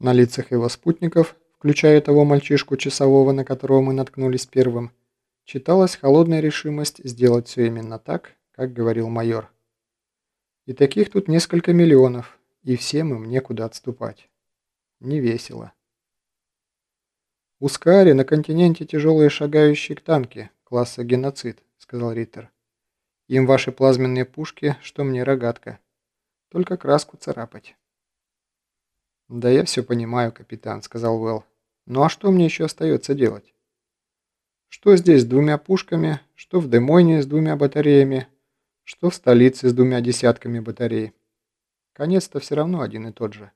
На лицах его спутников, включая того мальчишку часового, на которого мы наткнулись первым, читалась холодная решимость сделать все именно так, как говорил майор. И таких тут несколько миллионов, и всем им некуда отступать. Не весело. «У Скаари на континенте тяжелые шагающие танки класса геноцид», — сказал Риттер. «Им ваши плазменные пушки, что мне рогатка. Только краску царапать». «Да я все понимаю, капитан», — сказал Уэлл. «Ну а что мне еще остается делать?» «Что здесь с двумя пушками, что в Демойне с двумя батареями, что в столице с двумя десятками батарей. Конец-то все равно один и тот же».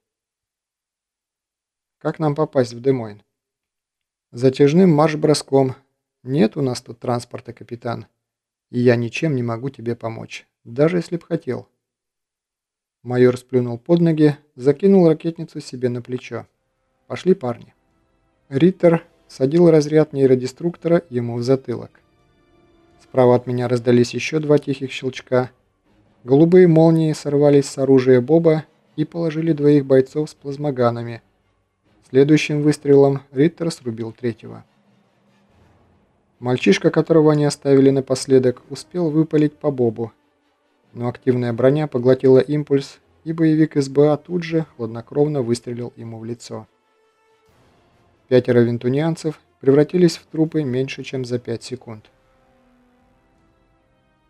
«Как нам попасть в Демойн?» «Затяжным марш-броском. Нет у нас тут транспорта, капитан. И я ничем не могу тебе помочь, даже если б хотел». Майор сплюнул под ноги, закинул ракетницу себе на плечо. «Пошли, парни». Риттер садил разряд нейродеструктора ему в затылок. Справа от меня раздались еще два тихих щелчка. Голубые молнии сорвались с оружия Боба и положили двоих бойцов с плазмоганами. Следующим выстрелом Риттер срубил третьего. Мальчишка, которого они оставили напоследок, успел выпалить по Бобу, но активная броня поглотила импульс, и боевик СБА тут же хладнокровно выстрелил ему в лицо. Пятеро винтунианцев превратились в трупы меньше, чем за пять секунд.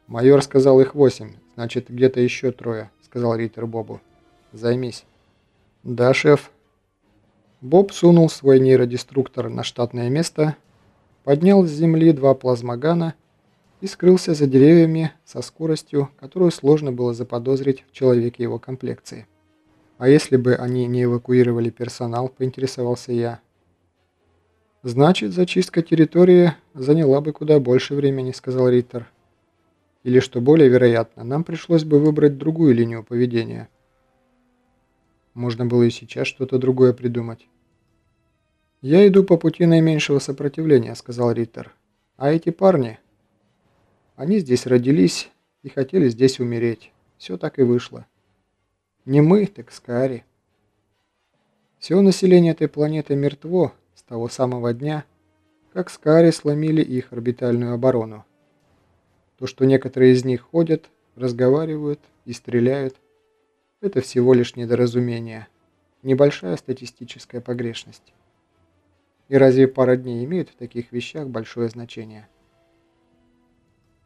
«Майор сказал их восемь, значит, где-то еще трое», — сказал Риттер Бобу. «Займись». «Да, шеф». Боб сунул свой нейродеструктор на штатное место, поднял с земли два плазмогана и скрылся за деревьями со скоростью, которую сложно было заподозрить в человеке его комплекции. А если бы они не эвакуировали персонал, поинтересовался я. «Значит, зачистка территории заняла бы куда больше времени», — сказал Риттер. «Или, что более вероятно, нам пришлось бы выбрать другую линию поведения». Можно было и сейчас что-то другое придумать. «Я иду по пути наименьшего сопротивления», — сказал Риттер. «А эти парни...» Они здесь родились и хотели здесь умереть. Все так и вышло. Не мы, так Скари. Все население этой планеты мертво с того самого дня, как Скари сломили их орбитальную оборону. То, что некоторые из них ходят, разговаривают и стреляют, это всего лишь недоразумение, небольшая статистическая погрешность. И разве пара дней имеют в таких вещах большое значение?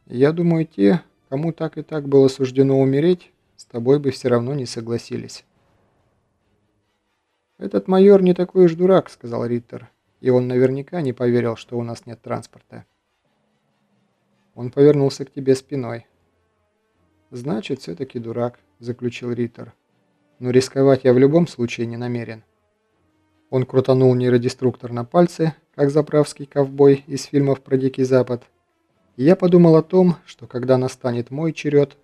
Я думаю, те, кому так и так было суждено умереть, с тобой бы все равно не согласились. «Этот майор не такой уж дурак», — сказал Риттер, «и он наверняка не поверил, что у нас нет транспорта». Он повернулся к тебе спиной. «Значит, все-таки дурак», — заключил Риттер. «Но рисковать я в любом случае не намерен». Он крутанул нейродеструктор на пальце, как заправский ковбой из фильмов про Дикий Запад, и я подумал о том, что когда настанет мой черед,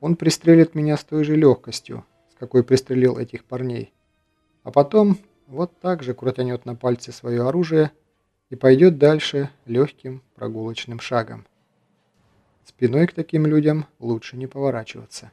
он пристрелит меня с той же легкостью, с какой пристрелил этих парней. А потом вот так же крутанет на пальце свое оружие и пойдет дальше легким прогулочным шагом. Спиной к таким людям лучше не поворачиваться.